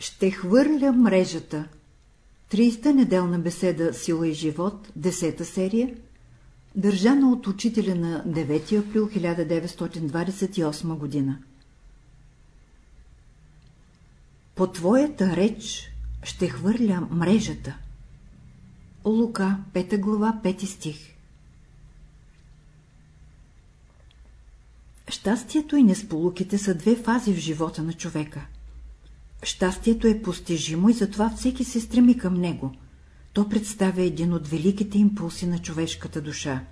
Ще хвърля мрежата. 30-та неделна беседа Сила и живот, 10-та серия, държана от учителя на 9 април 1928 година. По твоята реч ще хвърля мрежата. Лука, 5 глава, 5 стих Щастието и несполуките са две фази в живота на човека. Щастието е постижимо и затова всеки се стреми към него. То представя един от великите импулси на човешката душа.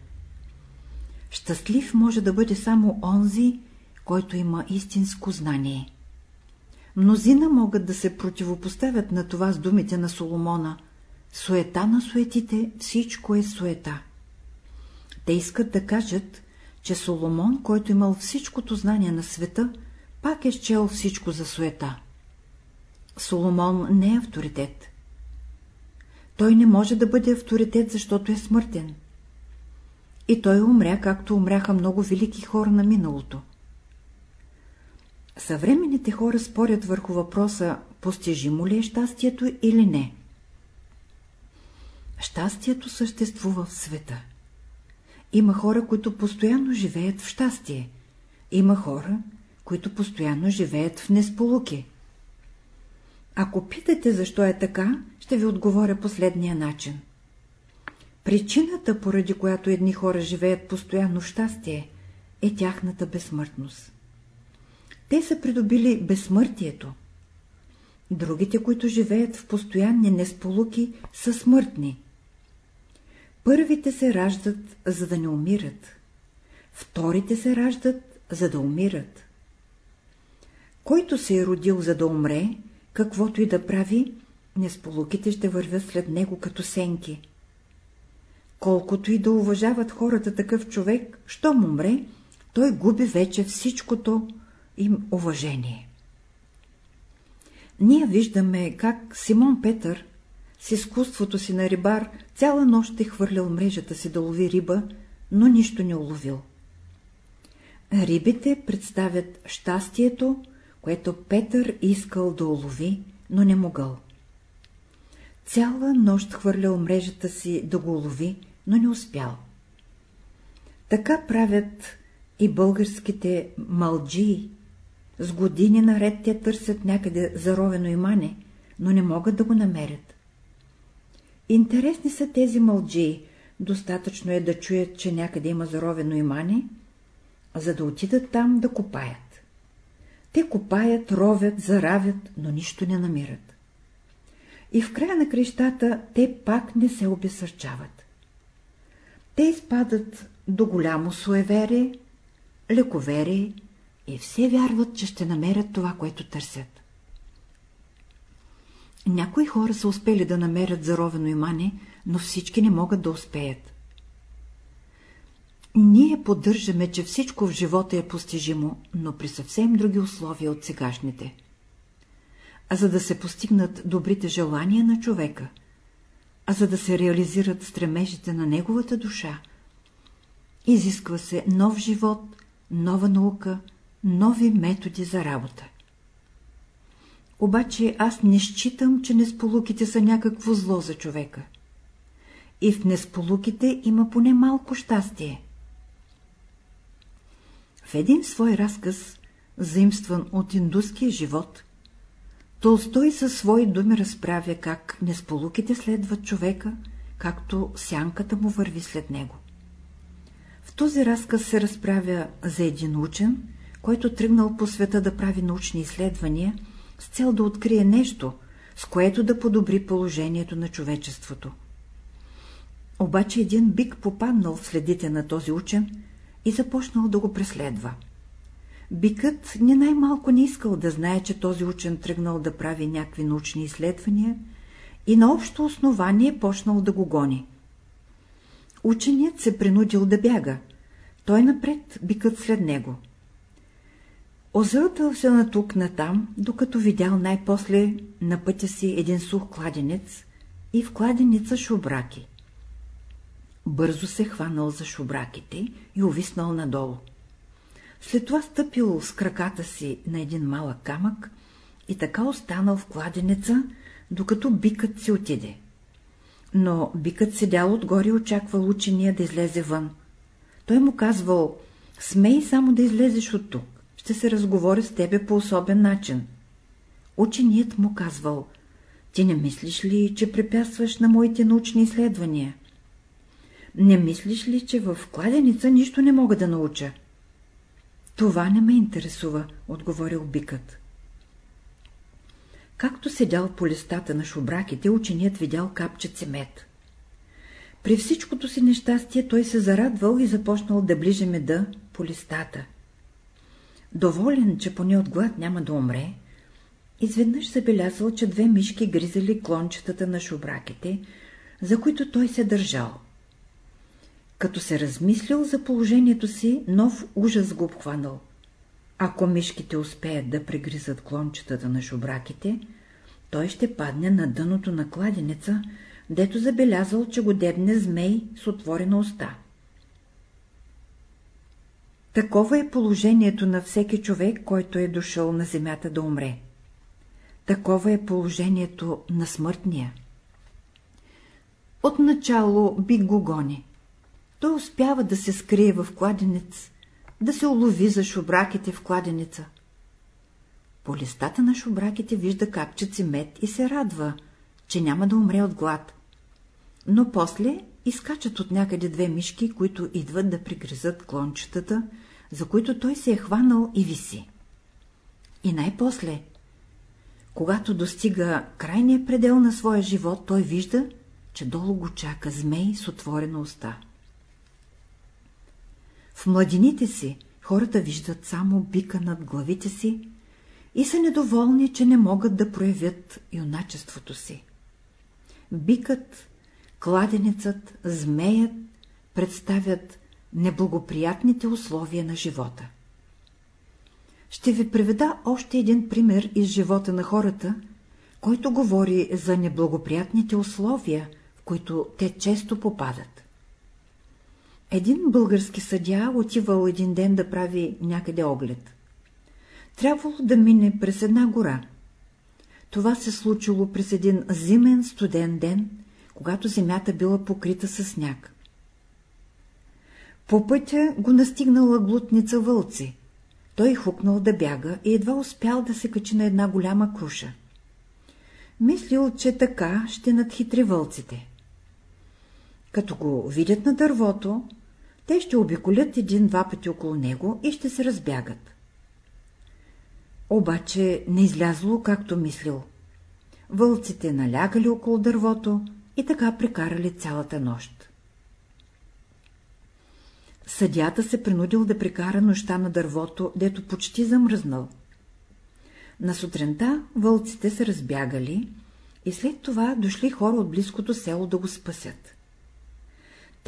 Щастлив може да бъде само онзи, който има истинско знание. Мнозина могат да се противопоставят на това с думите на Соломона. Суета на суетите, всичко е суета. Те искат да кажат, че Соломон, който имал всичкото знание на света, пак е счел всичко за суета. Соломон не е авторитет. Той не може да бъде авторитет, защото е смъртен. И той умря, както умряха много велики хора на миналото. Съвременните хора спорят върху въпроса, постижимо ли е щастието или не. Щастието съществува в света. Има хора, които постоянно живеят в щастие. Има хора, които постоянно живеят в несполуки. Ако питате защо е така, ще ви отговоря последния начин. Причината, поради която едни хора живеят постоянно щастие, е тяхната безсмъртност. Те са придобили безсмъртието. Другите, които живеят в постоянни несполуки, са смъртни. Първите се раждат, за да не умират. Вторите се раждат, за да умират. Който се е родил, за да умре, каквото и да прави, несполуките ще вървят след него като сенки. Колкото и да уважават хората такъв човек, що му умре, той губи вече всичкото им уважение. Ние виждаме как Симон Петър с изкуството си на рибар цяла нощ е хвърлял мрежата си да лови риба, но нищо не уловил. Рибите представят щастието, което Петър искал да улови, но не могъл. Цяла нощ хвърлял мрежата си да го улови, но не успял. Така правят и българските малджии. С години наред те търсят някъде заровено имане, но не могат да го намерят. Интересни са тези мълджии, достатъчно е да чуят, че някъде има заровено имане, за да отидат там да копаят. Те копаят, ровят, заравят, но нищо не намират. И в края на крещата те пак не се обесърчават. Те изпадат до голямо суеверие, лековерие и все вярват, че ще намерят това, което търсят. Някои хора са успели да намерят заровено имане, но всички не могат да успеят. Ние поддържаме, че всичко в живота е постижимо, но при съвсем други условия от сегашните. А за да се постигнат добрите желания на човека, а за да се реализират стремежите на неговата душа, изисква се нов живот, нова наука, нови методи за работа. Обаче аз не считам, че несполуките са някакво зло за човека. И в несполуките има поне малко щастие. В един свой разказ, заимстван от индуския живот, Толстой със свои думи разправя как несполуките следват човека, както сянката му върви след него. В този разказ се разправя за един учен, който тръгнал по света да прави научни изследвания с цел да открие нещо, с което да подобри положението на човечеството. Обаче един бик попаднал в следите на този учен и започнал да го преследва. Бикът не най-малко не искал да знае, че този учен тръгнал да прави някакви научни изследвания и на общо основание почнал да го гони. Ученият се принудил да бяга. Той напред, бикът след него. Озълтал се на тук натам, докато видял най-после на пътя си един сух кладенец и в кладеница шубраки. Бързо се хванал за шубраките и увиснал надолу. След това стъпил с краката си на един малък камък и така останал в кладенеца, докато бикът си отиде. Но бикът седял отгоре и очаквал учения да излезе вън. Той му казвал, смей само да излезеш от тук, ще се разговоря с тебе по особен начин. Ученият му казвал, ти не мислиш ли, че препятстваш на моите научни изследвания? Не мислиш ли, че в кладеница нищо не мога да науча? Това не ме интересува, отговорил бикът. Както седял по листата на шубраките, ученият видял капче цемет. При всичкото си нещастие той се зарадвал и започнал да ближе меда по листата. Доволен, че поне от глад няма да умре, изведнъж забелязал, че две мишки гризали клончетата на шубраките, за които той се държал. Като се размислил за положението си, нов ужас го обхванал. Ако мишките успеят да прегризат клончетата на шубраките, той ще падне на дъното на кладенеца, дето забелязал, че го дебне змей с отворена уста. Такова е положението на всеки човек, който е дошъл на земята да умре. Такова е положението на смъртния. Отначало би го гони. Той успява да се скрие в кладенец, да се улови за шубраките в кладенеца. По листата на шубраките вижда капчици мед и се радва, че няма да умре от глад. Но после изкачат от някъде две мишки, които идват да пригризат клончетата, за които той се е хванал и виси. И най-после, когато достига крайния предел на своя живот, той вижда, че долу го чака змей с отворена уста. В младините си хората виждат само бика над главите си и са недоволни, че не могат да проявят юначеството си. Бикът, кладенецът, змеят представят неблагоприятните условия на живота. Ще ви приведа още един пример из живота на хората, който говори за неблагоприятните условия, в които те често попадат. Един български съдя отивал един ден да прави някъде оглед. Трябвало да мине през една гора. Това се случило през един зимен студен ден, когато земята била покрита със сняг. По пътя го настигнала глутница вълци. Той хукнал да бяга и едва успял да се качи на една голяма круша. Мислил, че така ще надхитри вълците. Като го видят на дървото, те ще обиколят един-два пъти около него и ще се разбягат. Обаче не излязло, както мислил. Вълците налягали около дървото и така прекарали цялата нощ. Съдята се принудил да прекара нощта на дървото, дето почти замръзнал. На сутринта вълците се разбягали и след това дошли хора от близкото село да го спасят.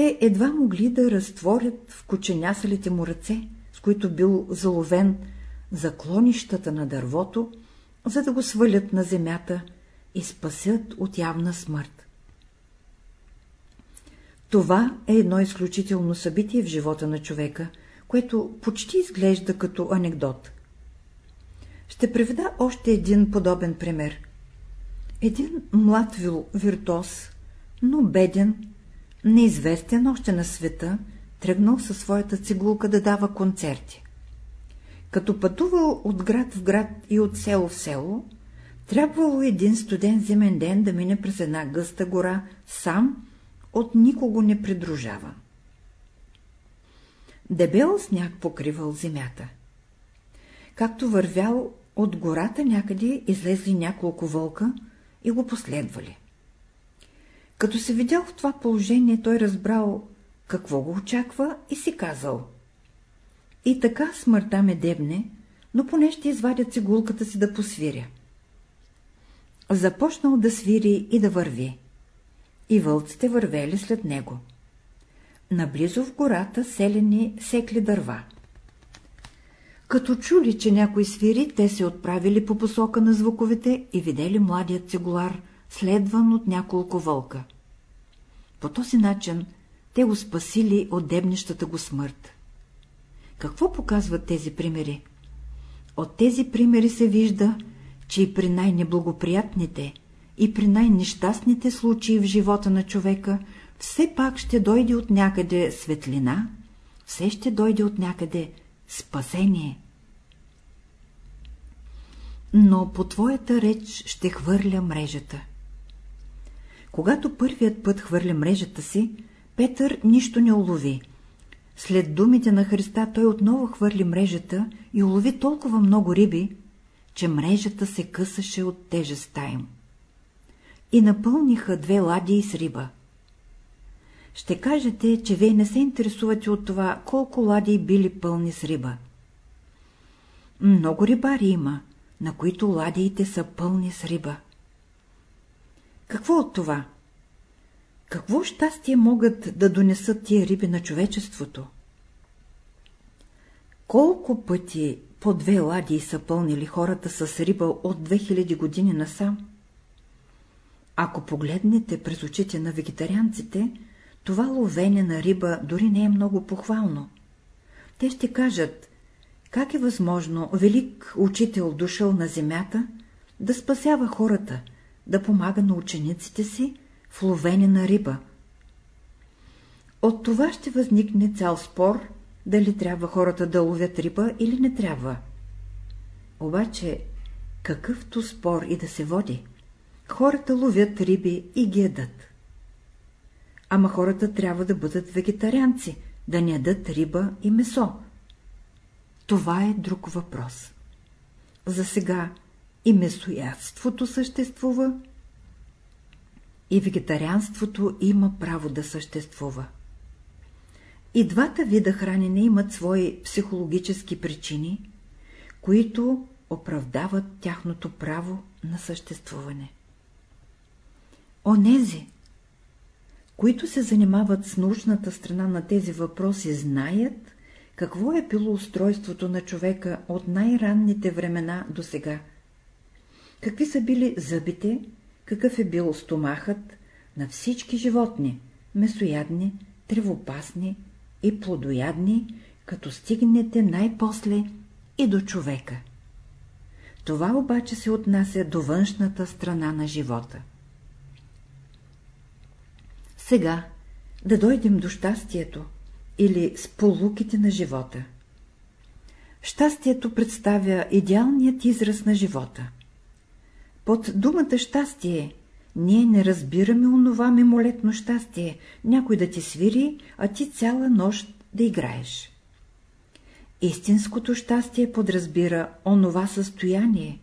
Те едва могли да разтворят в коченясалите му ръце, с които бил заловен за клонищата на дървото, за да го свалят на земята и спасят от явна смърт. Това е едно изключително събитие в живота на човека, което почти изглежда като анекдот. Ще приведа още един подобен пример. Един млад виртуоз, но беден, неизвестен още на света, тръгнал със своята цигулка да дава концерти. Като пътувал от град в град и от село в село, трябвало един студен зимен ден да мине през една гъста гора, сам, от никого не придружава. Дебел сняг покривал земята. Както вървял от гората някъде, излезли няколко вълка и го последвали. Като се видял в това положение, той разбрал какво го очаква и си казал. И така смъртта ме дебне, но поне ще извадя цигулката си да посвиря. Започнал да свири и да върви. И вълците вървели след него. Наблизо в гората селени секли дърва. Като чули, че някой свири, те се отправили по посока на звуковете и видели младият цигулар, следван от няколко вълка. По този начин те го спасили от дебнещата го смърт. Какво показват тези примери? От тези примери се вижда, че и при най-неблагоприятните, и при най-нещастните случаи в живота на човека, все пак ще дойде от някъде светлина, все ще дойде от някъде спасение. Но по твоята реч ще хвърля мрежата. Когато първият път хвърля мрежата си, Петър нищо не улови. След думите на Христа той отново хвърли мрежата и улови толкова много риби, че мрежата се късаше от тежестта им. И напълниха две ладии с риба. Ще кажете, че вие не се интересувате от това, колко ладии били пълни с риба. Много рибари има, на които ладиите са пълни с риба. Какво от това? Какво щастие могат да донесат тия риби на човечеството? Колко пъти по две ладии са пълнили хората с риба от 2000 години насам? Ако погледнете през очите на вегетарианците, това ловене на риба дори не е много похвално. Те ще кажат, как е възможно велик учител дошъл на земята да спасява хората, да помага на учениците си в ловене на риба. От това ще възникне цял спор, дали трябва хората да ловят риба или не трябва. Обаче, какъвто спор и да се води, хората ловят риби и ги ядат. Ама хората трябва да бъдат вегетарианци, да не ядат риба и месо. Това е друг въпрос. За сега и месоядството съществува, и вегетарианството има право да съществува. И двата вида хранене имат свои психологически причини, които оправдават тяхното право на съществуване. Онези, които се занимават с научната страна на тези въпроси, знаят какво е било устройството на човека от най-ранните времена до сега. Какви са били зъбите, какъв е бил стомахът на всички животни, месоядни, тревопасни и плодоядни, като стигнете най-после и до човека. Това обаче се отнася до външната страна на живота. Сега да дойдем до щастието или сполуките на живота. Щастието представя идеалният израз на живота. Под думата щастие ние не разбираме онова мимолетно щастие, някой да ти свири, а ти цяла нощ да играеш. Истинското щастие подразбира онова състояние,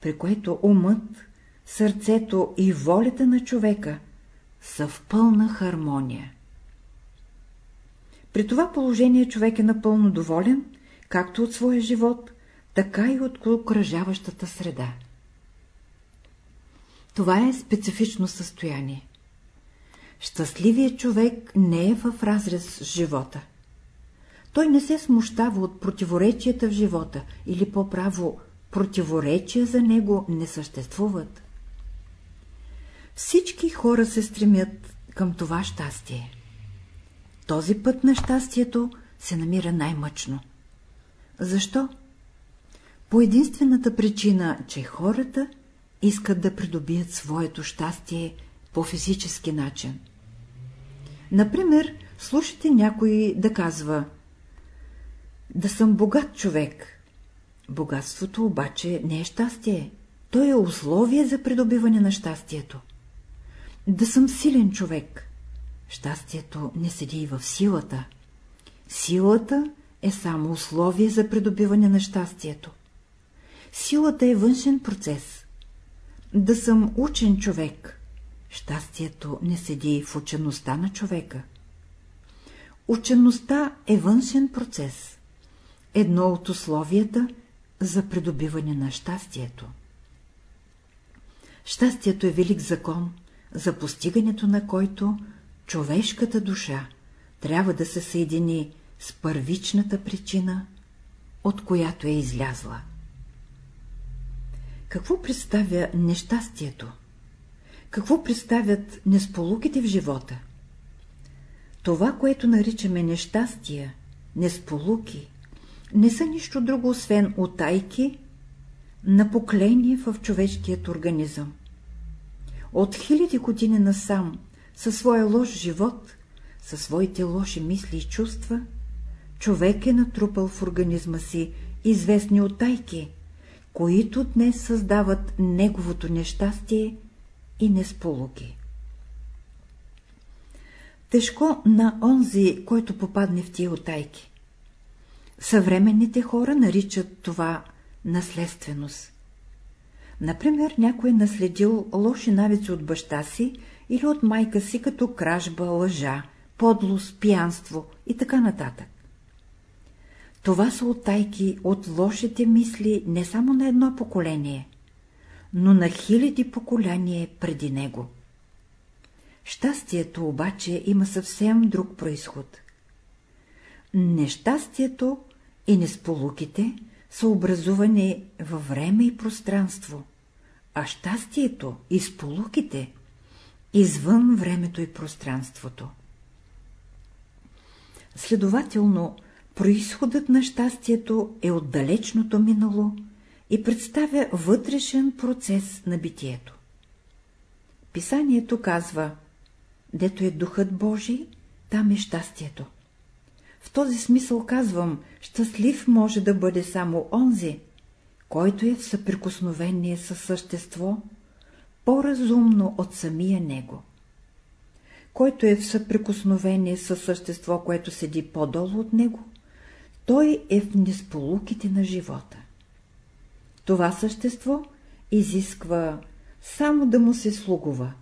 при което умът, сърцето и волята на човека са в пълна хармония. При това положение човек е напълно доволен, както от своя живот, така и от окръжаващата среда. Това е специфично състояние. Щастливият човек не е в разрез с живота. Той не се смущава от противоречията в живота, или по-право, противоречия за него не съществуват. Всички хора се стремят към това щастие. Този път на щастието се намира най-мъчно. Защо? По единствената причина, че хората искат да придобият своето щастие по физически начин. Например, слушате някой да казва «Да съм богат човек». Богатството обаче не е щастие, то е условие за придобиване на щастието. Да съм силен човек. Щастието не седи и в силата. Силата е само условие за придобиване на щастието. Силата е външен процес. Да съм учен човек. Щастието не седи в учеността на човека. Учеността е външен процес. Едно от условията за придобиване на щастието. Щастието е велик закон, за постигането на който човешката душа трябва да се съедини с първичната причина, от която е излязла. Какво представя нещастието? Какво представят несполуките в живота? Това, което наричаме нещастия, несполуки, не са нищо друго, освен отайки, напокление в човешкият организъм. От хиляди години насам, със своя лош живот, със своите лоши мисли и чувства, човек е натрупал в организма си известни отайки, които днес създават неговото нещастие и несполуки. Тежко на онзи, който попадне в тия отайки. Съвременните хора наричат това наследственост. Например, някой е наследил лоши навици от баща си или от майка си, като кражба, лъжа, подлост, пиянство и така нататък. Това са оттайки от лошите мисли не само на едно поколение, но на хиляди поколения преди него. Щастието обаче има съвсем друг происход. Нещастието и несполуките са образувани във време и пространство, а щастието и сполуките извън времето и пространството. Следователно, происходът на щастието е от далечното минало и представя вътрешен процес на битието. Писанието казва, дето е Духът Божий, там е щастието. В този смисъл казвам, щастлив може да бъде само онзи, който е в съприкосновение със същество, по-разумно от самия него. Който е в съприкосновение със същество, което седи по-долу от него, той е в несполуките на живота. Това същество изисква само да му се слугува.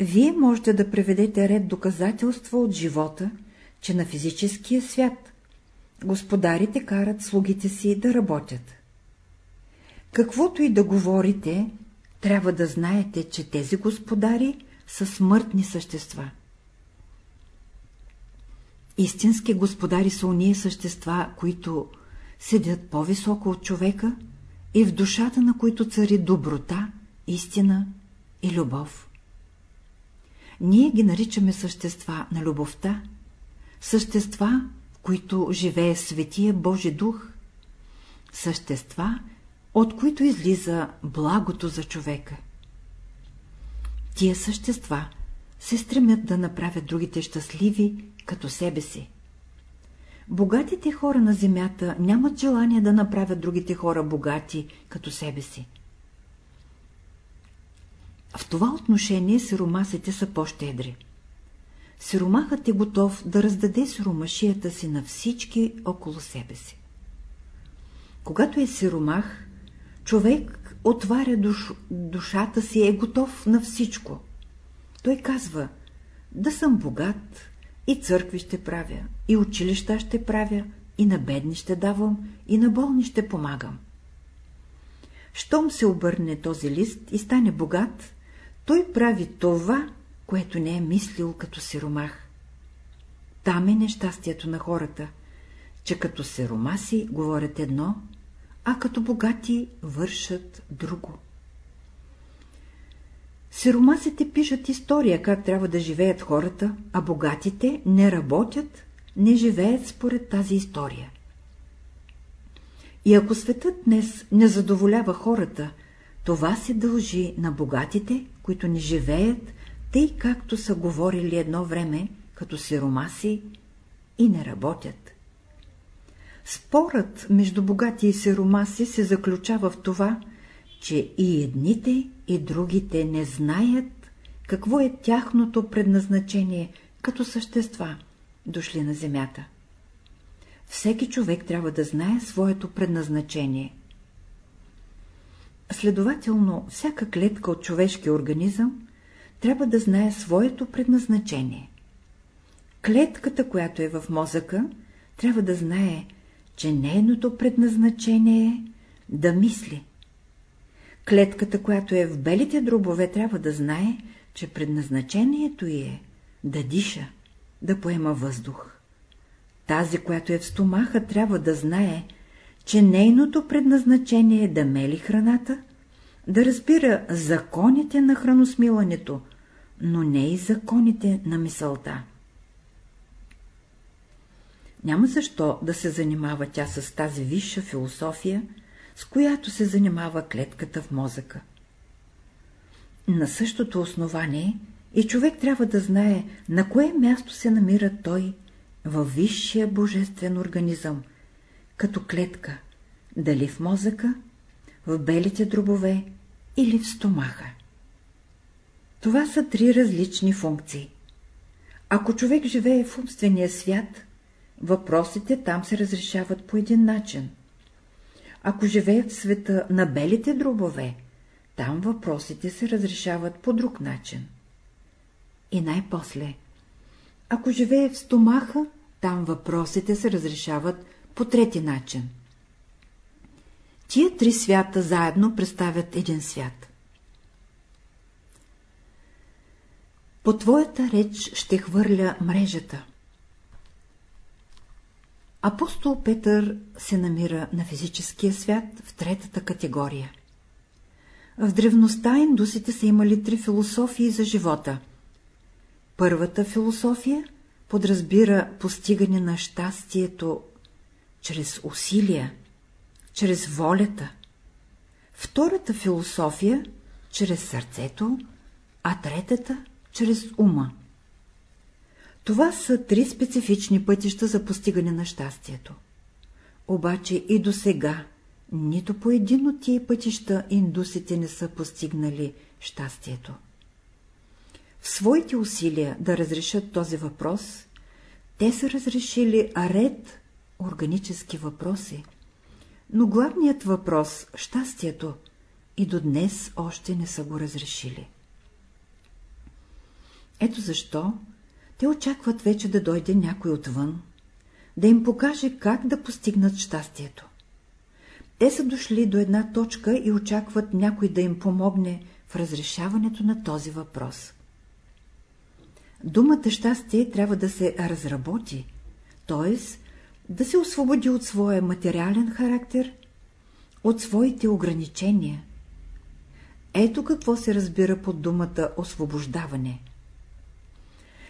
Вие можете да преведете ред доказателства от живота, че на физическия свят господарите карат слугите си да работят. Каквото и да говорите, трябва да знаете, че тези господари са смъртни същества. Истински господари са уния същества, които седят по-високо от човека и в душата на които цари доброта, истина и любов. Ние ги наричаме същества на любовта, същества, в които живее Светия Божи Дух, същества, от които излиза благото за човека. Тия същества се стремят да направят другите щастливи като себе си. Богатите хора на земята нямат желание да направят другите хора богати като себе си. В това отношение сиромасите са по-щедри. Сиромахът е готов да раздаде сиромашията си на всички около себе си. Когато е сиромах, човек отваря душ, душата си, е готов на всичко. Той казва, да съм богат, и църкви ще правя, и училища ще правя, и на бедни ще давам, и на болни ще помагам. Щом се обърне този лист и стане богат, той прави това, което не е мислил като сиромах. Там е нещастието на хората, че като сиромаси говорят едно, а като богати вършат друго. Сиромасите пишат история как трябва да живеят хората, а богатите не работят, не живеят според тази история. И ако светът днес не задоволява хората, това се дължи на богатите, които не живеят, тъй както са говорили едно време, като сиромаси, и не работят. Спорът между богати и сиромаси се заключава в това, че и едните, и другите не знаят какво е тяхното предназначение като същества, дошли на земята. Всеки човек трябва да знае своето предназначение. Следователно, всяка клетка от човешкия организъм трябва да знае своето предназначение. Клетката, която е в мозъка, трябва да знае, че нейното предназначение е да мисли. Клетката, която е в белите дробове, трябва да знае, че предназначението й е да диша, да поема въздух. Тази, която е в стомаха, трябва да знае, че нейното предназначение е да мели храната, да разбира законите на храносмилането, но не и законите на мисълта. Няма защо да се занимава тя с тази висша философия, с която се занимава клетката в мозъка. На същото основание и човек трябва да знае на кое място се намира той във висшия божествен организъм, като клетка, дали в мозъка, в белите дробове или в стомаха. Това са три различни функции. Ако човек живее в умствения свят, въпросите там се разрешават по един начин. Ако живее в света на белите дробове, там въпросите се разрешават по друг начин. И най-после, ако живее в стомаха, там въпросите се разрешават по трети начин. Тия три свята заедно представят един свят. По твоята реч ще хвърля мрежата. Апостол Петър се намира на физическия свят в третата категория. В древността индусите са имали три философии за живота. Първата философия подразбира постигане на щастието чрез усилия, чрез волята. Втората философия – чрез сърцето, а третата – чрез ума. Това са три специфични пътища за постигане на щастието. Обаче и до сега нито по един от тия пътища индусите не са постигнали щастието. В своите усилия да разрешат този въпрос, те са разрешили ред органически въпроси, но главният въпрос – щастието, и до днес още не са го разрешили. Ето защо те очакват вече да дойде някой отвън, да им покаже как да постигнат щастието. Те са дошли до една точка и очакват някой да им помогне в разрешаването на този въпрос. Думата щастие трябва да се разработи, т.е. да се освободи от своя материален характер, от своите ограничения. Ето какво се разбира под думата освобождаване –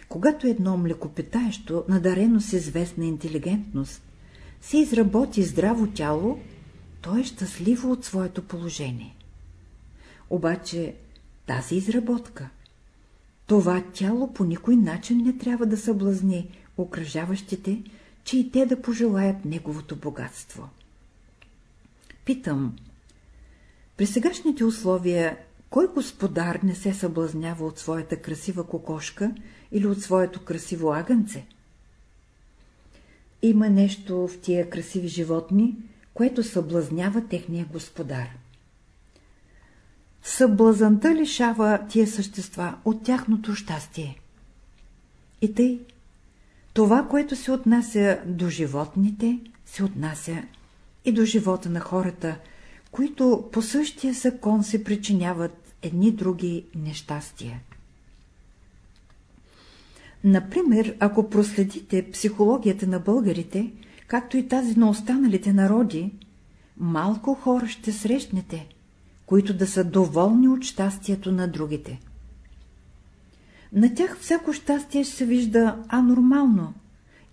когато едно млекопитаещо, надарено с известна интелигентност, си изработи здраво тяло, то е щастливо от своето положение. Обаче тази изработка, това тяло по никой начин не трябва да съблазни окръжаващите, че и те да пожелаят неговото богатство. Питам, при сегашните условия, кой господар не се съблазнява от своята красива кокошка или от своето красиво агънце. Има нещо в тия красиви животни, което съблазнява техния господар. Съблазанта лишава тия същества от тяхното щастие. И тъй, това, което се отнася до животните, се отнася и до живота на хората, които по същия закон се причиняват едни други нещастия. Например, ако проследите психологията на българите, както и тази на останалите народи, малко хора ще срещнете, които да са доволни от щастието на другите. На тях всяко щастие ще се вижда анормално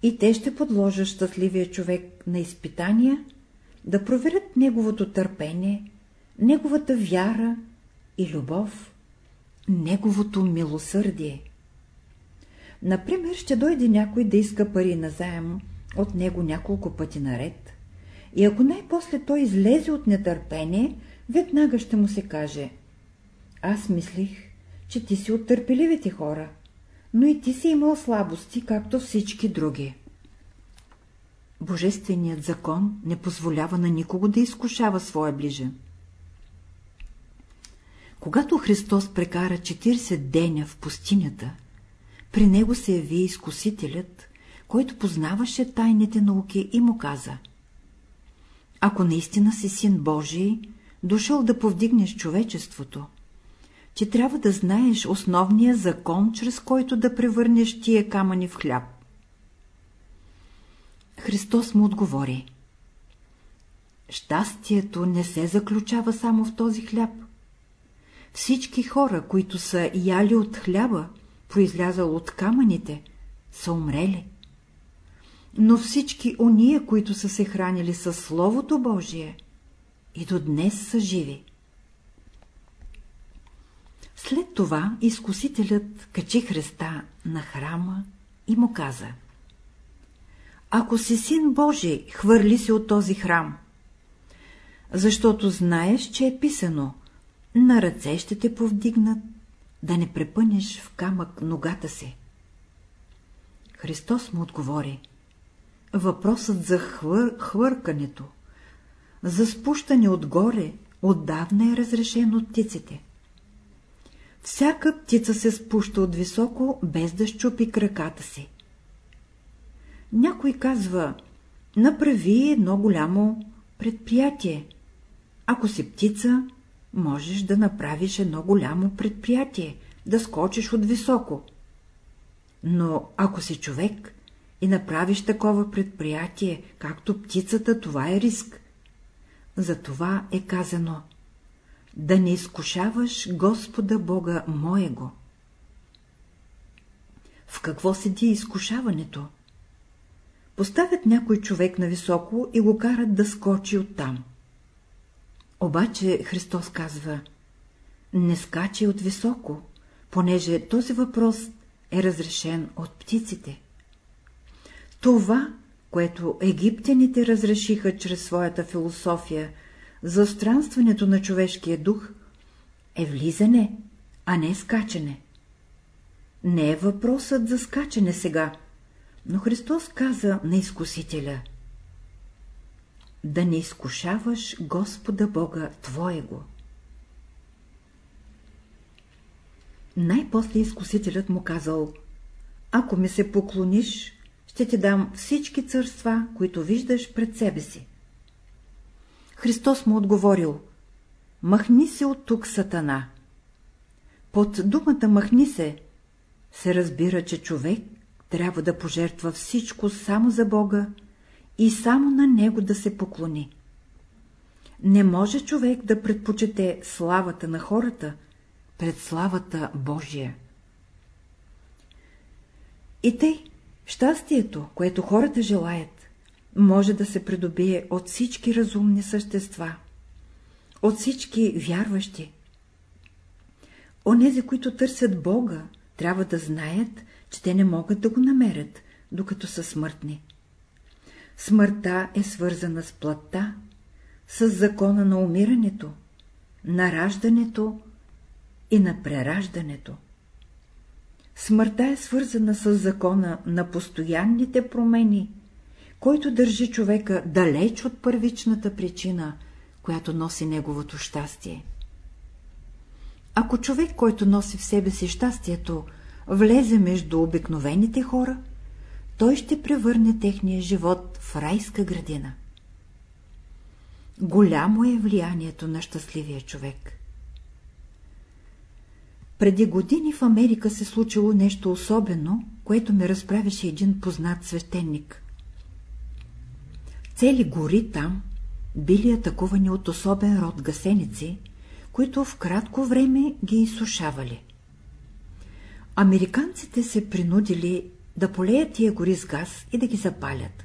и те ще подложат щастливия човек на изпитания, да проверят неговото търпение, неговата вяра и любов, неговото милосърдие. Например, ще дойде някой да иска пари назаем от него няколко пъти наред, и ако най-после той излезе от нетърпение, веднага ще му се каже «Аз мислих, че ти си от търпеливите хора, но и ти си имал слабости, както всички други». Божественият закон не позволява на никого да изкушава своя ближен. Когато Христос прекара 40 деня в пустинята, при него се яви изкусителят, който познаваше тайните науки и му каза Ако наистина си син Божий, дошъл да повдигнеш човечеството, че трябва да знаеш основния закон, чрез който да превърнеш тия камъни в хляб. Христос му отговори Щастието не се заключава само в този хляб. Всички хора, които са яли от хляба, произлязал от камъните, са умрели. Но всички ония, които са се хранили със Словото Божие, и до днес са живи. След това изкусителят качи Христа на храма и му каза Ако си син Божий, хвърли се от този храм, защото знаеш, че е писано на ръце ще те повдигнат, да не препънеш в камък ногата си. Христос му отговори. Въпросът за хвър... хвъркането, за спущане отгоре, отдавна е разрешен от птиците. Всяка птица се спуща от високо, без да щупи краката си. Някой казва, направи едно голямо предприятие. Ако си птица, можеш да направиш едно голямо предприятие, да скочиш от високо. Но ако си човек и направиш такова предприятие, както птицата, това е риск. Затова е казано да не изкушаваш Господа Бога моего. В какво седи изкушаването? Поставят някой човек на високо и го карат да скочи оттам. Обаче Христос казва, не скачай от високо, понеже този въпрос е разрешен от птиците. Това, което египтяните разрешиха чрез своята философия за странстването на човешкия дух, е влизане, а не скачане. Не е въпросът за скачане сега, но Христос каза на изкусителя да не изкушаваш Господа Бога Твоего. Най-после изкусителят му казал, ако ми се поклониш, ще ти дам всички царства, които виждаш пред себе си. Христос му отговорил, махни се от тук, сатана. Под думата махни се се разбира, че човек трябва да пожертва всичко само за Бога и само на Него да се поклони. Не може човек да предпочете славата на хората пред славата Божия. И тъй, щастието, което хората желаят, може да се придобие от всички разумни същества, от всички вярващи. Онези, които търсят Бога, трябва да знаят, че те не могат да го намерят, докато са смъртни. Смъртта е свързана с плътта, с закона на умирането, на раждането и на прераждането. Смъртта е свързана с закона на постоянните промени, който държи човека далеч от първичната причина, която носи неговото щастие. Ако човек, който носи в себе си щастието, влезе между обикновените хора, той ще превърне техния живот в райска градина. Голямо е влиянието на щастливия човек. Преди години в Америка се случило нещо особено, което ме разправяше един познат свещеник. Цели гори там били атакувани от особен род гасеници, които в кратко време ги изсушавали. Американците се принудили да полеят тия гори с газ и да ги запалят.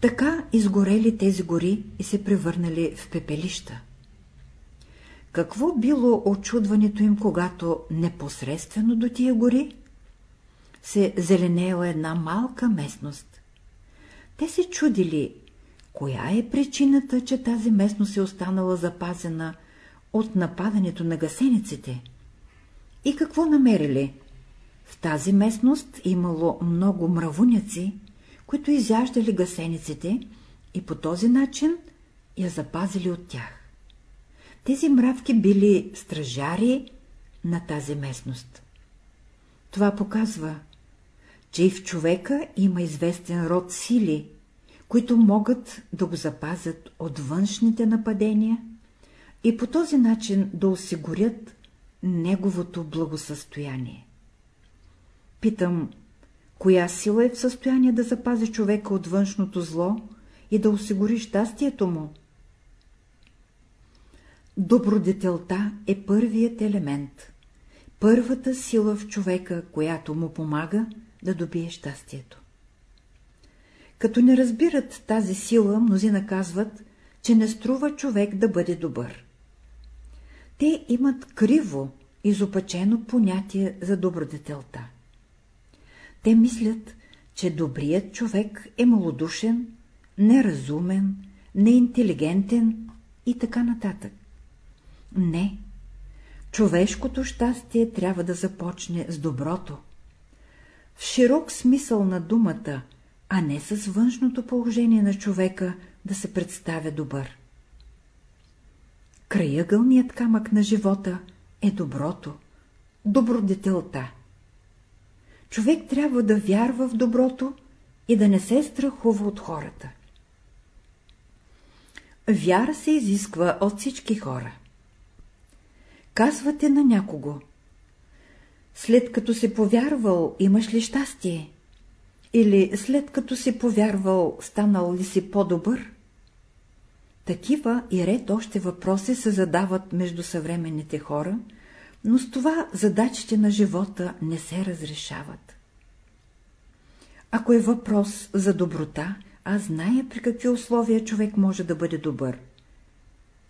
Така изгорели тези гори и се превърнали в пепелища. Какво било очудването им, когато непосредствено до тия гори се зеленеела една малка местност? Те се чудили, коя е причината, че тази местност е останала запазена от нападането на гасениците? И какво намерили? Тази местност имало много мравуняци, които изяждали гасениците и по този начин я запазили от тях. Тези мравки били стражари на тази местност. Това показва, че и в човека има известен род сили, които могат да го запазят от външните нападения и по този начин да осигурят неговото благосъстояние. Питам, коя сила е в състояние да запази човека от външното зло и да осигури щастието му? Добродетелта е първият елемент, първата сила в човека, която му помага да добие щастието. Като не разбират тази сила, мнозина казват, че не струва човек да бъде добър. Те имат криво, изопачено понятие за добродетелта. Те мислят, че добрият човек е малодушен, неразумен, неинтелигентен и така нататък. Не. Човешкото щастие трябва да започне с доброто. В широк смисъл на думата, а не с външното положение на човека да се представя добър. Краягълният камък на живота е доброто, добродетелта. Човек трябва да вярва в доброто и да не се страхува от хората. Вяра се изисква от всички хора. Казвате на някого. След като се повярвал, имаш ли щастие? Или след като си повярвал, станал ли си по-добър? Такива и ред още въпроси се задават между съвременните хора, но с това задачите на живота не се разрешават. Ако е въпрос за доброта, аз зная при какви условия човек може да бъде добър.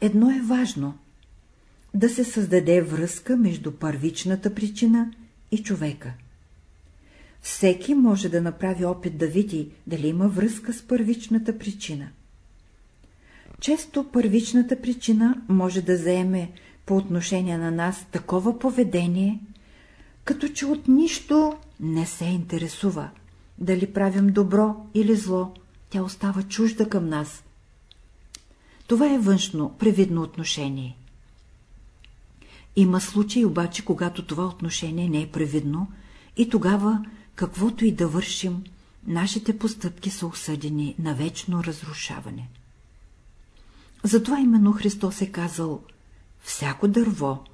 Едно е важно – да се създаде връзка между първичната причина и човека. Всеки може да направи опит да види дали има връзка с първичната причина. Често първичната причина може да заеме по отношение на нас такова поведение, като че от нищо не се интересува, дали правим добро или зло, тя остава чужда към нас. Това е външно, привидно отношение. Има случаи обаче, когато това отношение не е привидно и тогава, каквото и да вършим, нашите постъпки са осъдени на вечно разрушаване. Затова именно Христос е казал «Всяко дърво,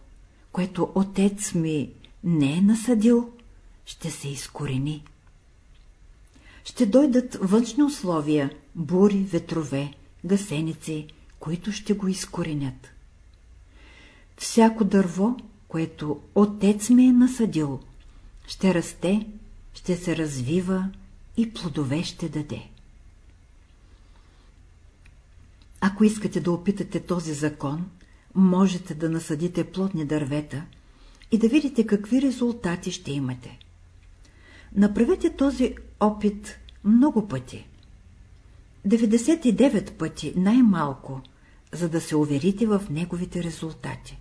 което Отец ми не е насъдил, ще се изкорени» ще дойдат външни условия, бури, ветрове, гасеници, които ще го изкоренят. Всяко дърво, което отец ми е насъдил, ще расте, ще се развива и плодове ще даде. Ако искате да опитате този закон, можете да насъдите плодни дървета и да видите какви резултати ще имате. Направете този опит много пъти. 99 пъти най-малко, за да се уверите в неговите резултати.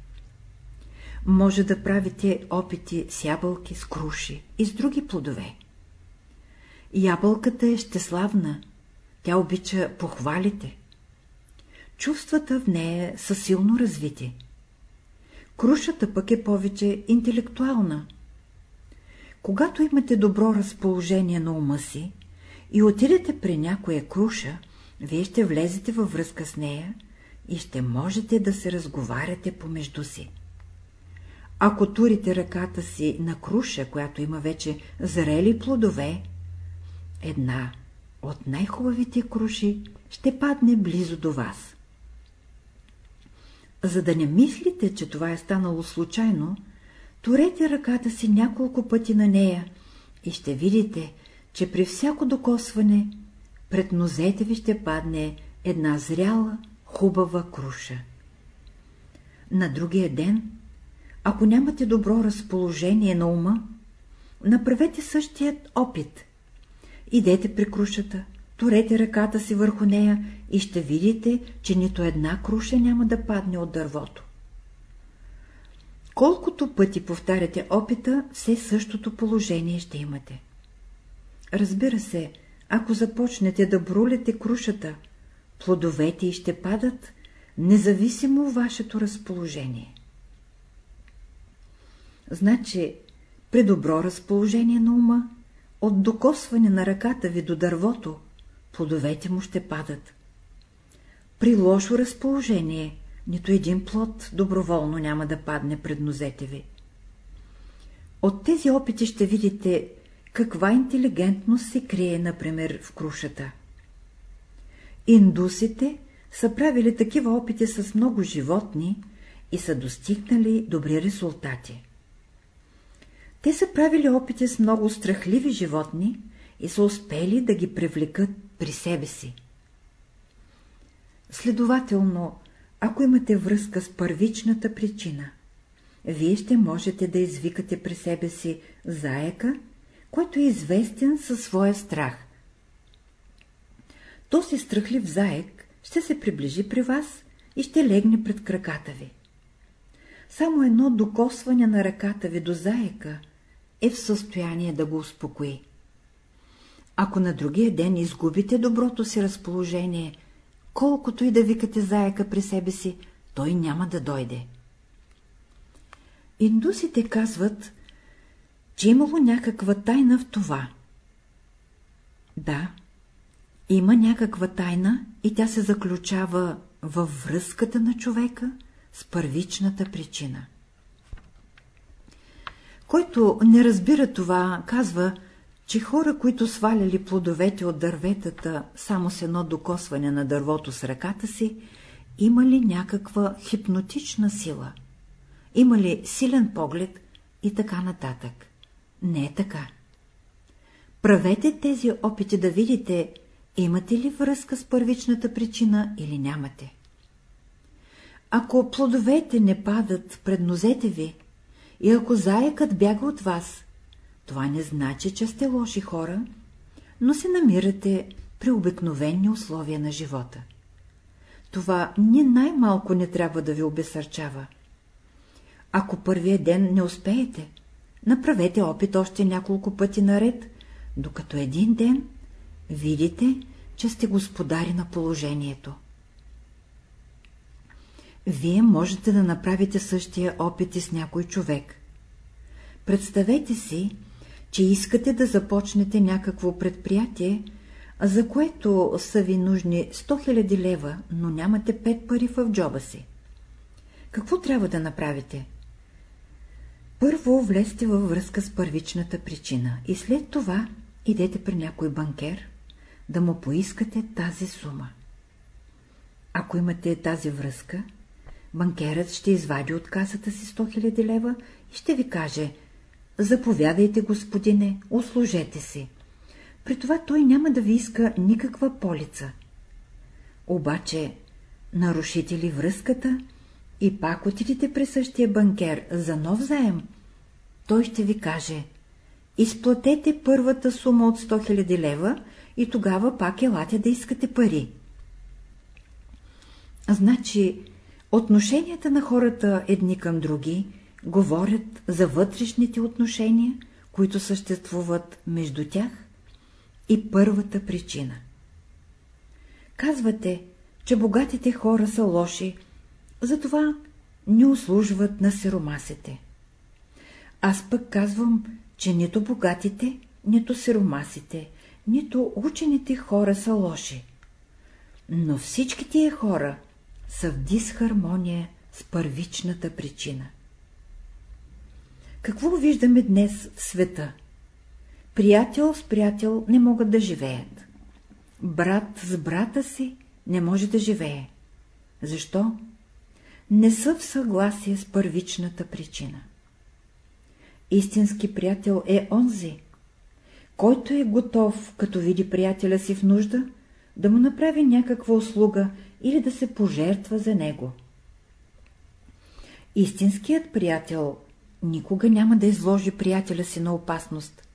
Може да правите опити с ябълки, с круши и с други плодове. Ябълката е щеславна, тя обича похвалите. Чувствата в нея са силно развити. Крушата пък е повече интелектуална, когато имате добро разположение на ума си и отидете при някоя круша, вие ще влезете във връзка с нея и ще можете да се разговаряте помежду си. Ако турите ръката си на круша, която има вече зрели плодове, една от най-хубавите круши ще падне близо до вас. За да не мислите, че това е станало случайно, Турете ръката си няколко пъти на нея и ще видите, че при всяко докосване пред нозете ви ще падне една зряла, хубава круша. На другия ден, ако нямате добро разположение на ума, направете същият опит. Идете при крушата, турете ръката си върху нея и ще видите, че нито една круша няма да падне от дървото. Колкото пъти повтаряте опита, все същото положение ще имате. Разбира се, ако започнете да брулете крушата, плодовете й ще падат, независимо вашето разположение. Значи, при добро разположение на ума, от докосване на ръката ви до дървото, плодовете му ще падат. При лошо разположение, нито един плод доброволно няма да падне пред нозете ви. От тези опити ще видите каква интелигентност се крие, например, в крушата. Индусите са правили такива опити с много животни и са достигнали добри резултати. Те са правили опити с много страхливи животни и са успели да ги привлекат при себе си. Следователно, ако имате връзка с първичната причина, вие ще можете да извикате при себе си заека, който е известен със своя страх. Този страхлив заек ще се приближи при вас и ще легне пред краката ви. Само едно докосване на ръката ви до заека е в състояние да го успокои. Ако на другия ден изгубите доброто си разположение, колкото и да викате заека при себе си, той няма да дойде. Индусите казват, че имало някаква тайна в това. Да, има някаква тайна и тя се заключава във връзката на човека с първичната причина. Който не разбира това, казва, че хора, които сваляли плодовете от дърветата само с едно докосване на дървото с ръката си, имали някаква хипнотична сила, имали силен поглед и така нататък. Не е така. Правете тези опити да видите, имате ли връзка с първичната причина или нямате. Ако плодовете не падат пред нозете ви и ако заекът бяга от вас, това не значи, че сте лоши хора, но се намирате при обикновени условия на живота. Това ни най-малко не трябва да ви обесърчава. Ако първия ден не успеете, направете опит още няколко пъти наред, докато един ден видите, че сте господари на положението. Вие можете да направите същия опит и с някой човек. Представете си, че искате да започнете някакво предприятие, за което са ви нужни 100 000 лева, но нямате 5 пари в джоба си. Какво трябва да направите? Първо влезте във връзка с първичната причина и след това идете при някой банкер да му поискате тази сума. Ако имате тази връзка, банкерът ще извади от касата си 100 000 лева и ще ви каже Заповядайте, господине, услужете си. При това той няма да ви иска никаква полица. Обаче, нарушите ли връзката и пак отидете при същия банкер за нов заем, той ще ви каже изплатете първата сума от 100 000 лева и тогава пак елате да искате пари. Значи, отношенията на хората едни към други говорят за вътрешните отношения, които съществуват между тях и първата причина. Казвате, че богатите хора са лоши, затова не услужват на сиромасите. Аз пък казвам, че нито богатите, нито сиромасите, нито учените хора са лоши. Но всички тия хора са в дисхармония с първичната причина. Какво виждаме днес в света? Приятел с приятел не могат да живеят. Брат с брата си не може да живее. Защо? Не са в съгласие с първичната причина. Истински приятел е онзи, който е готов, като види приятеля си в нужда, да му направи някаква услуга или да се пожертва за него. Истинският приятел никога няма да изложи приятеля си на опасност.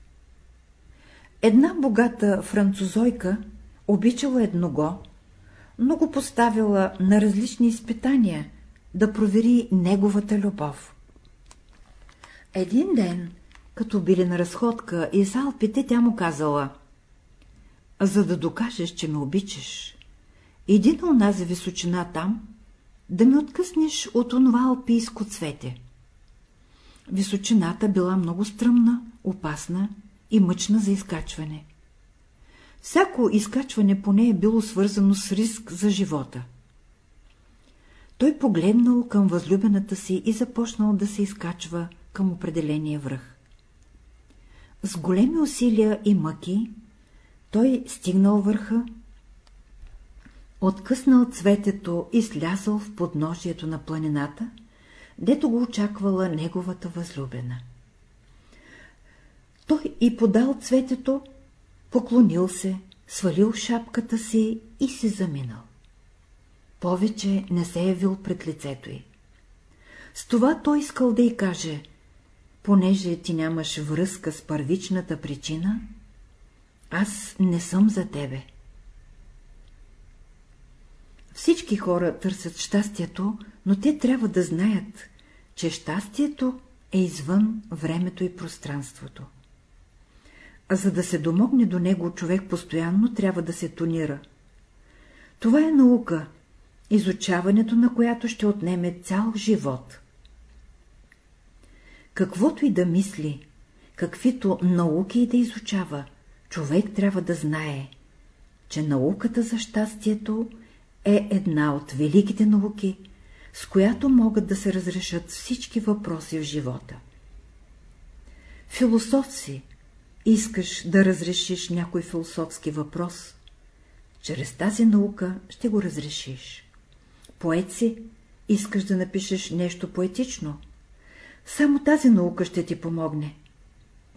Една богата французойка обичала едного, но го поставила на различни изпитания, да провери неговата любов. Един ден, като били на разходка из Алпите, тя му казала «За да докажеш, че ме обичаш, иди на онази височина там, да ми откъснеш от онова алпийско цвете». Височината била много стръмна, опасна и мъчна за изкачване. Всяко изкачване по нея е било свързано с риск за живота. Той погледнал към възлюбената си и започнал да се изкачва към определения връх. С големи усилия и мъки той стигнал върха, откъснал цветето и слязал в подножието на планината, дето го очаквала неговата възлюбена. Той и подал цветето, поклонил се, свалил шапката си и се заминал. повече не се е явил пред лицето й. С това той искал да й каже, понеже ти нямаш връзка с първичната причина, аз не съм за тебе. Всички хора търсят щастието, но те трябва да знаят, че щастието е извън времето и пространството. А за да се домогне до него, човек постоянно трябва да се тонира. Това е наука, изучаването на която ще отнеме цял живот. Каквото и да мисли, каквито науки и да изучава, човек трябва да знае, че науката за щастието е една от великите науки, с която могат да се разрешат всички въпроси в живота. Философ си, искаш да разрешиш някой философски въпрос, чрез тази наука ще го разрешиш. Поет си, искаш да напишеш нещо поетично, само тази наука ще ти помогне.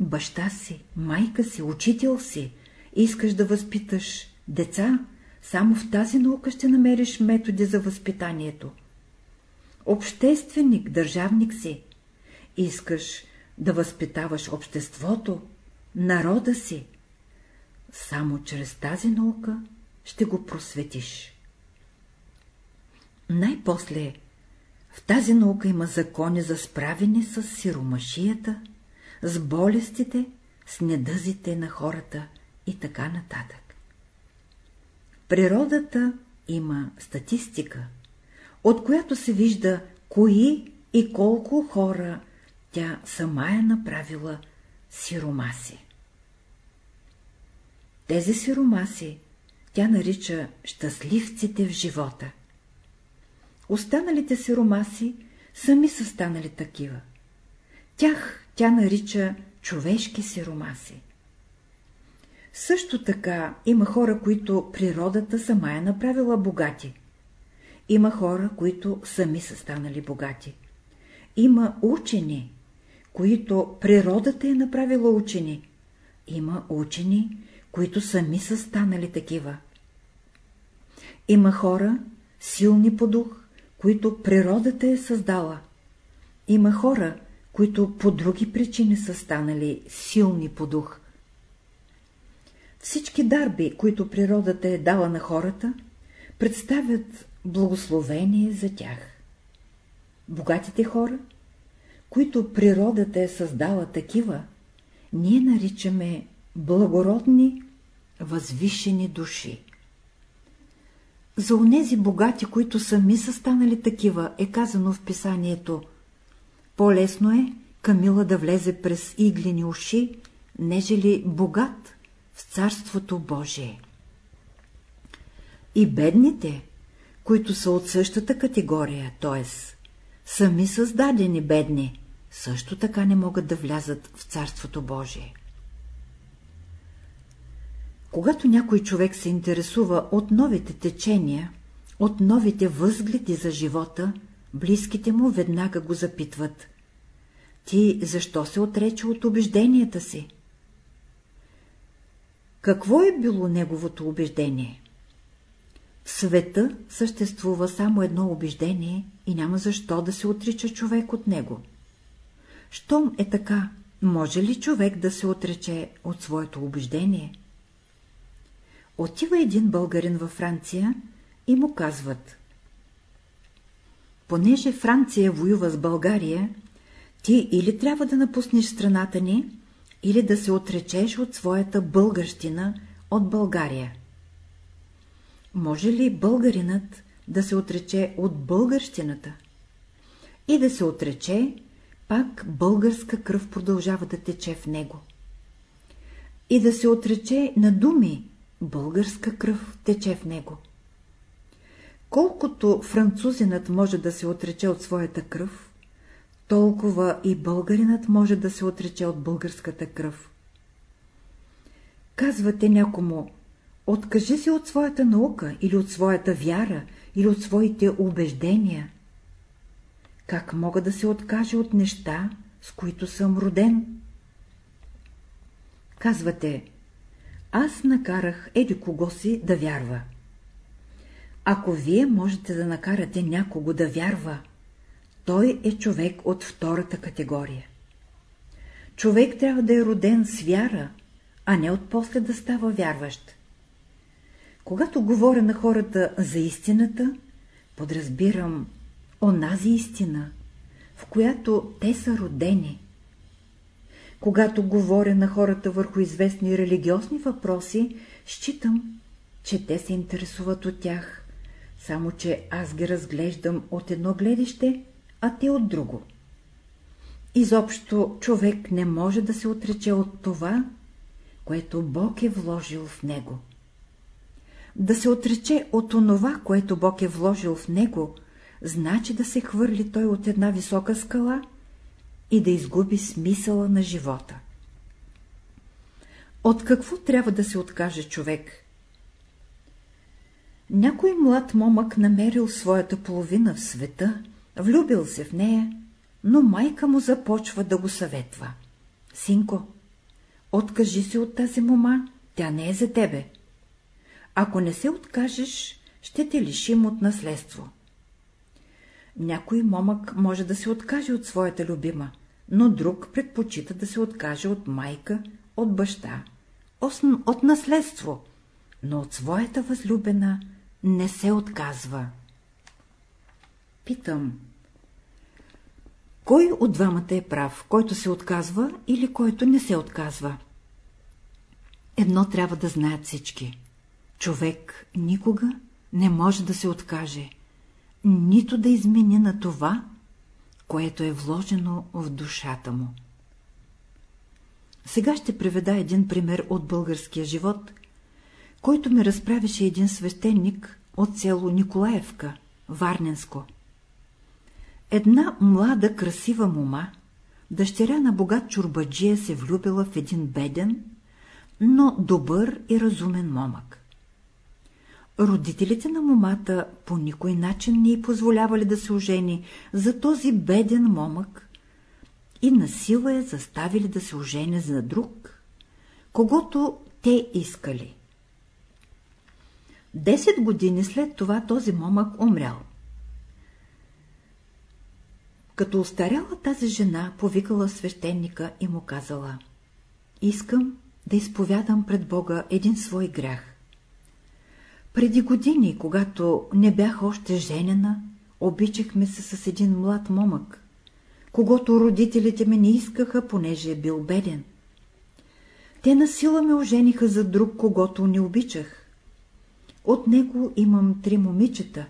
Баща си, майка си, учител си, искаш да възпиташ деца, само в тази наука ще намериш методи за възпитанието. Общественик, държавник си, искаш да възпитаваш обществото, народа си. Само чрез тази наука ще го просветиш. Най-после в тази наука има закони за справяне с сиромашията, с болестите, с недъзите на хората и така нататък. Природата има статистика, от която се вижда кои и колко хора тя сама е направила сиромаси. Тези сиромаси тя нарича щастливците в живота. Останалите сиромаси сами са станали такива. Тях тя нарича човешки сиромаси. Също така има хора, които природата сама е направила богати. Има хора, които сами са станали богати. Има учени, които природата е направила учени. Има учени, които сами са станали такива. Има хора, силни по дух, които природата е създала. Има хора, които по други причини са станали силни по дух. Всички дарби, които природата е дала на хората, представят благословение за тях. Богатите хора, които природата е създала такива, ние наричаме благородни, възвишени души. За онези богати, които сами са станали такива, е казано в писанието По-лесно е Камила да влезе през иглени уши, нежели богат в Царството Божие. И бедните, които са от същата категория, т.е. сами създадени бедни, също така не могат да влязат в Царството Божие. Когато някой човек се интересува от новите течения, от новите възгледи за живота, близките му веднага го запитват. Ти защо се отрече от убежденията си? Какво е било неговото убеждение? В света съществува само едно убеждение и няма защо да се отрича човек от него. Щом е така, може ли човек да се отрече от своето убеждение? Отива един българин във Франция и му казват Понеже Франция воюва с България, ти или трябва да напуснеш страната ни, или да се отречеш от своята българщина от България. Може ли българинът да се отрече от българщината? И да се отрече, пак българска кръв продължава да тече в него. И да се отрече на думи, българска кръв тече в него. Колкото французинът може да се отрече от своята кръв, толкова и българинът може да се отрече от българската кръв. Казвате някому, откажи се от своята наука или от своята вяра или от своите убеждения. Как мога да се откажа от неща, с които съм роден? Казвате, аз накарах еди кого си да вярва. Ако вие можете да накарате някого да вярва, той е човек от втората категория. Човек трябва да е роден с вяра, а не от после да става вярващ. Когато говоря на хората за истината, подразбирам онази истина, в която те са родени. Когато говоря на хората върху известни религиозни въпроси, считам, че те се интересуват от тях, само че аз ги разглеждам от едно гледище, а те от друго. Изобщо човек не може да се отрече от това, което Бог е вложил в него. Да се отрече от онова, което Бог е вложил в него, значи да се хвърли той от една висока скала и да изгуби смисъла на живота. От какво трябва да се откаже човек? Някой млад момък намерил своята половина в света, влюбил се в нея, но майка му започва да го съветва. Синко, откажи се от тази мома, тя не е за тебе. Ако не се откажеш, ще те лишим от наследство. Някой момък може да се откаже от своята любима, но друг предпочита да се откаже от майка, от баща, от наследство, но от своята възлюбена не се отказва. Питам, кой от двамата е прав, който се отказва или който не се отказва? Едно трябва да знаят всички. Човек никога не може да се откаже, нито да измени на това, което е вложено в душата му. Сега ще приведа един пример от българския живот, който ми разправише един свещеник от село Николаевка, Варненско. Една млада, красива мома, дъщеря на богат чурбаджия се влюбила в един беден, но добър и разумен момък. Родителите на момата по никой начин не й позволявали да се ожени за този беден момък и насила е заставили да се ожени за друг, когато те искали. Десет години след това този момък умрял. Като устаряла тази жена, повикала свещеника и му казала «Искам да изповядам пред Бога един свой грях. Преди години, когато не бях още женена, обичахме се с един млад момък, когато родителите ми не искаха, понеже е бил беден. Те насила ме ожениха за друг, когато не обичах. От него имам три момичета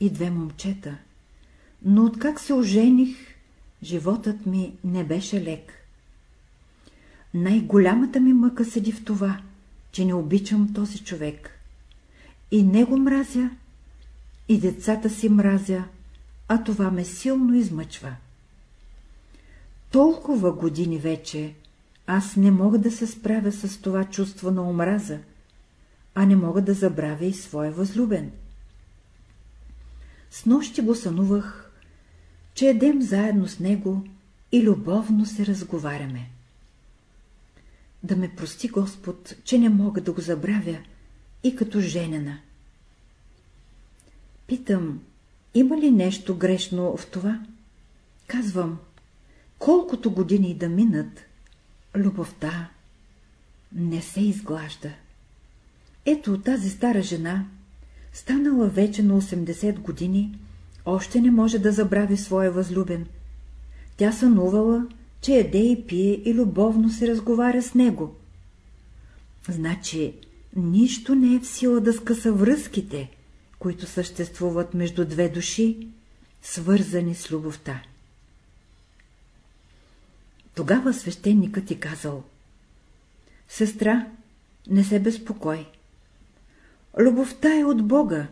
и две момчета, но откак се ожених, животът ми не беше лек. Най-голямата ми мъка седи в това, че не обичам този човек. И него мразя, и децата си мразя, а това ме силно измъчва. Толкова години вече аз не мога да се справя с това чувство на омраза, а не мога да забравя и своя възлюбен. С нощи го сънувах, че едем заедно с него и любовно се разговаряме. Да ме прости Господ, че не мога да го забравя и като женена. Питам, има ли нещо грешно в това? Казвам, колкото години да минат, любовта не се изглажда. Ето тази стара жена, станала вече на 80 години, още не може да забрави своя възлюбен. Тя сънувала, че еде и пие и любовно се разговаря с него. Значи, нищо не е в сила да скъса връзките, които съществуват между две души, свързани с любовта. Тогава свещеникът ти казал Сестра, не се безпокой. Любовта е от Бога.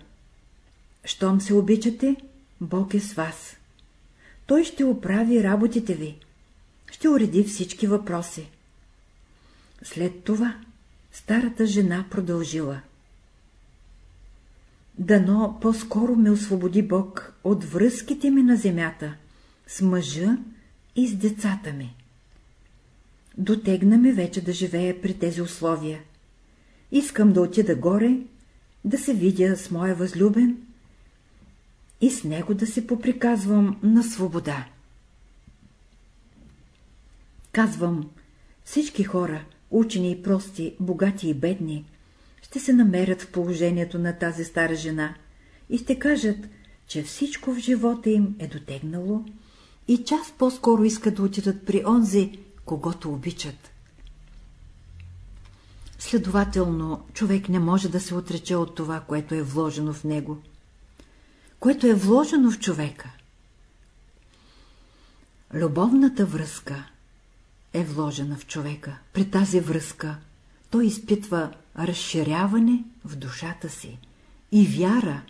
Щом се обичате, Бог е с вас. Той ще оправи работите ви, ще уреди всички въпроси. След това старата жена продължила. Дано по-скоро ме освободи Бог от връзките ми на земята, с мъжа и с децата ми. Дотегна ме вече да живея при тези условия. Искам да отида горе да се видя с моя възлюбен и с него да се поприказвам на свобода. Казвам, всички хора, учени и прости, богати и бедни, ще се намерят в положението на тази стара жена и ще кажат, че всичко в живота им е дотегнало и час по-скоро искат да отидат при онзи, когато обичат. Следователно, човек не може да се отрече от това, което е вложено в него. Което е вложено в човека. Любовната връзка е вложена в човека. При тази връзка той изпитва разширяване в душата си и вяра,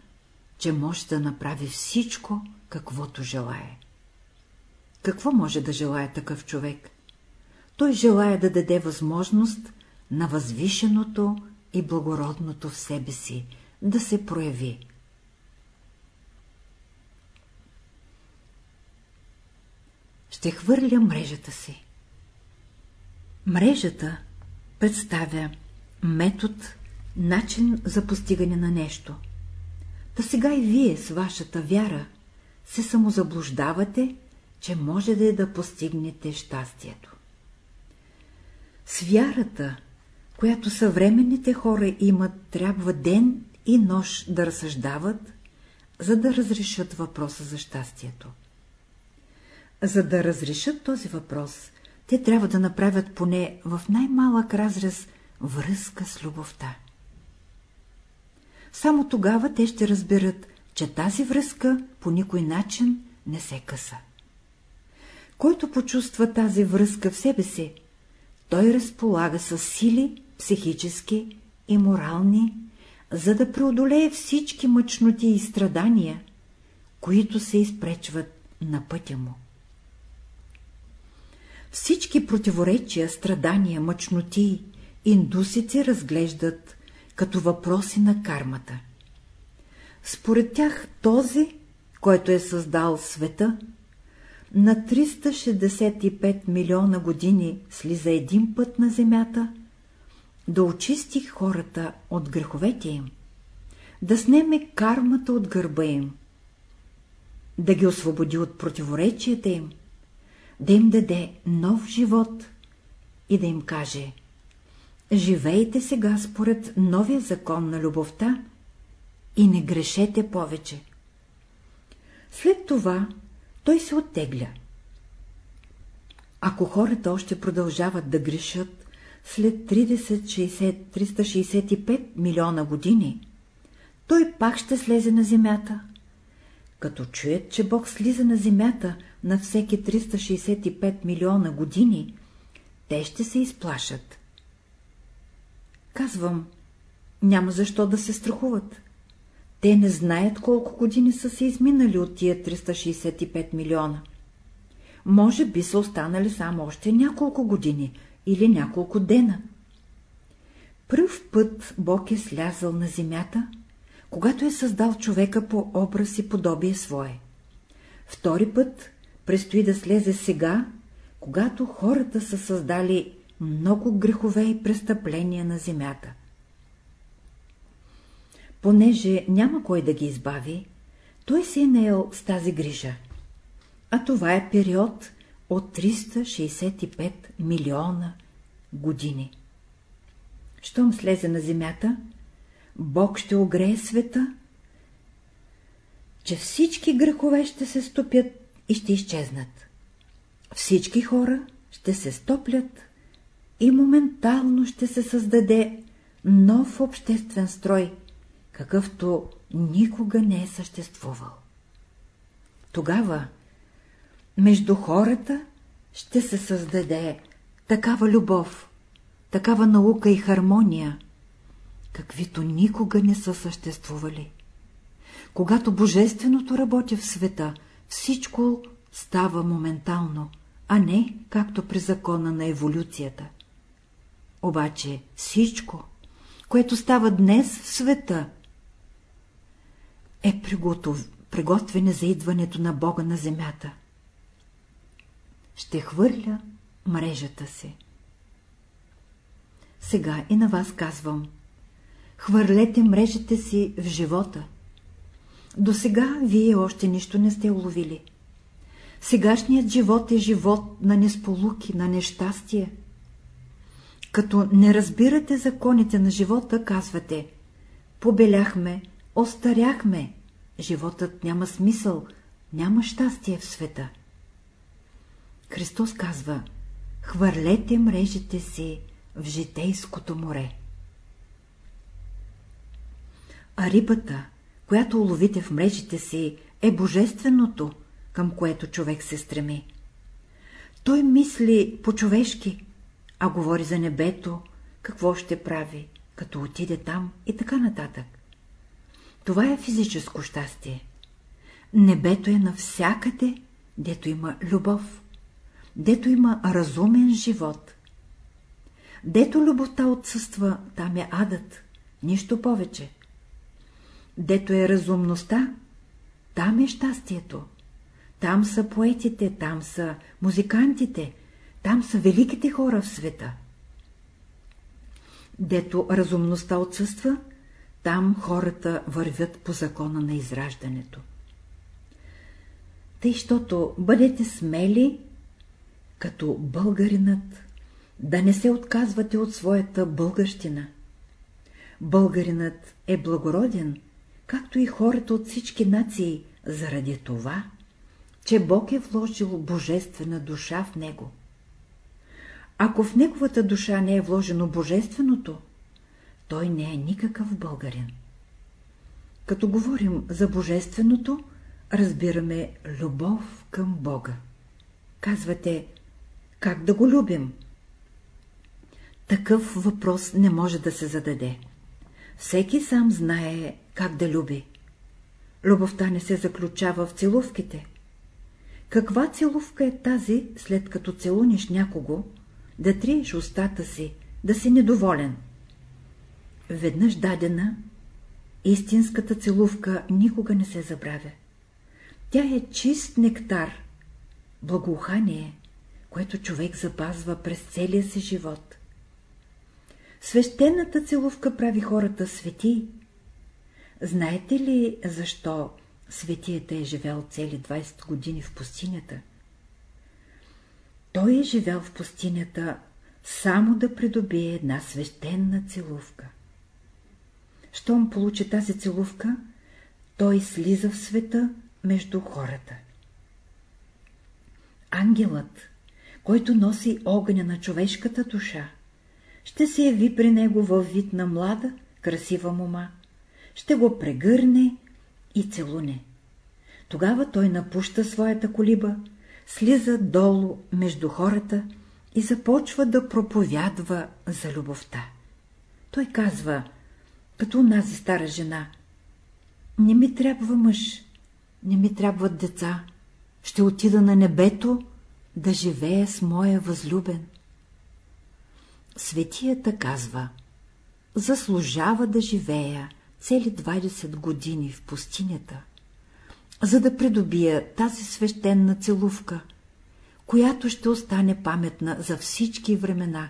че може да направи всичко, каквото желае. Какво може да желая такъв човек? Той желая да даде възможност на възвишеното и благородното в себе си да се прояви. Ще хвърля мрежата си. Мрежата представя метод, начин за постигане на нещо. Та сега и вие с вашата вяра се самозаблуждавате, че можете да постигнете щастието. С вярата, която съвременните хора имат, трябва ден и нощ да разсъждават, за да разрешат въпроса за щастието. За да разрешат този въпрос, те трябва да направят поне в най-малък разрез връзка с любовта. Само тогава те ще разберат, че тази връзка по никой начин не се къса. Който почувства тази връзка в себе си, той разполага с сили, психически и морални, за да преодолее всички мъчноти и страдания, които се изпречват на пътя му. Всички противоречия, страдания, мъчноти индусите разглеждат като въпроси на кармата. Според тях този, който е създал света, на 365 милиона години слиза един път на земята, да очисти хората от греховете им, да снеме кармата от гърба им, да ги освободи от противоречията им, да им даде нов живот и да им каже Живейте сега според новия закон на любовта и не грешете повече. След това той се оттегля. Ако хората още продължават да грешат след 30-60-365 милиона години, той пак ще слезе на земята. Като чуят, че Бог слиза на земята на всеки 365 милиона години, те ще се изплашат. Казвам, няма защо да се страхуват. Те не знаят колко години са се изминали от тия 365 милиона. Може би са останали само още няколко години или няколко дена. Пръв път Бог е слязал на земята, когато е създал човека по образ и подобие свое. Втори път предстои да слезе сега, когато хората са създали много грехове и престъпления на земята. Понеже няма кой да ги избави, той си е наел с тази грижа. А това е период от 365 милиона години. Щом слезе на земята, Бог ще огрее света, че всички грехове ще се стопят и ще изчезнат. Всички хора ще се стоплят и моментално ще се създаде нов обществен строй, какъвто никога не е съществувал. Тогава между хората ще се създаде такава любов, такава наука и хармония, каквито никога не са съществували. Когато Божественото работи в света, всичко става моментално, а не както при закона на еволюцията. Обаче всичко, което става днес в света, е приготов... приготвене за идването на Бога на земята. Ще хвърля мрежата си. Сега и на вас казвам. Хвърлете мрежите си в живота. До сега вие още нищо не сте уловили. Сегашният живот е живот на несполуки, на нещастие. Като не разбирате законите на живота, казвате Побеляхме, остаряхме, животът няма смисъл, няма щастие в света. Христос казва Хвърлете мрежите си в житейското море. А рибата, която уловите в мрежите си, е божественото, към което човек се стреми. Той мисли по-човешки, а говори за небето, какво ще прави, като отиде там и така нататък. Това е физическо щастие. Небето е навсякъде, дето има любов, дето има разумен живот. Дето любовта отсъства, там е адът, нищо повече. Дето е разумността, там е щастието. Там са поетите, там са музикантите, там са великите хора в света. Дето разумността отсъства, там хората вървят по закона на израждането. Тъй, щото бъдете смели, като българинът, да не се отказвате от своята българщина. Българинът е благороден, както и хората от всички нации, заради това, че Бог е вложил божествена душа в него. Ако в неговата душа не е вложено божественото, той не е никакъв българин. Като говорим за божественото, разбираме любов към Бога. Казвате, как да го любим? Такъв въпрос не може да се зададе. Всеки сам знае как да люби. Любовта не се заключава в целувките. Каква целувка е тази, след като целуниш някого, да триеш устата си, да си недоволен? Веднъж дадена, истинската целувка никога не се забравя. Тя е чист нектар, благоухание, което човек запазва през целия си живот. Свещената целувка прави хората свети. Знаете ли, защо светията е живял цели 20 години в пустинята? Той е живял в пустинята само да придобие една свещена целувка. Щом получи тази целувка, той слиза в света между хората. Ангелът, който носи огъня на човешката душа, ще се яви при него във вид на млада, красива мома, ще го прегърне и целуне. Тогава той напуща своята колиба, слиза долу между хората и започва да проповядва за любовта. Той казва, като унази стара жена, не ми трябва мъж, не ми трябват деца, ще отида на небето да живея с моя възлюбен. Светията казва, заслужава да живея цели 20 години в пустинята, за да придобия тази свещена целувка, която ще остане паметна за всички времена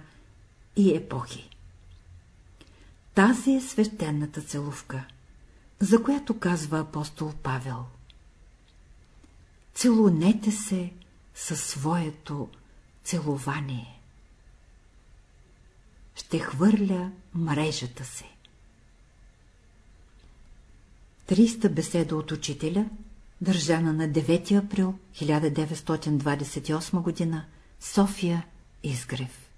и епохи. Тази е свещената целувка, за която казва апостол Павел. Целунете се със своето целование. Ще хвърля мрежата си. 300 беседа от учителя, държана на 9 април 1928 г. София Изгрев